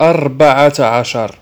أربعة عشر.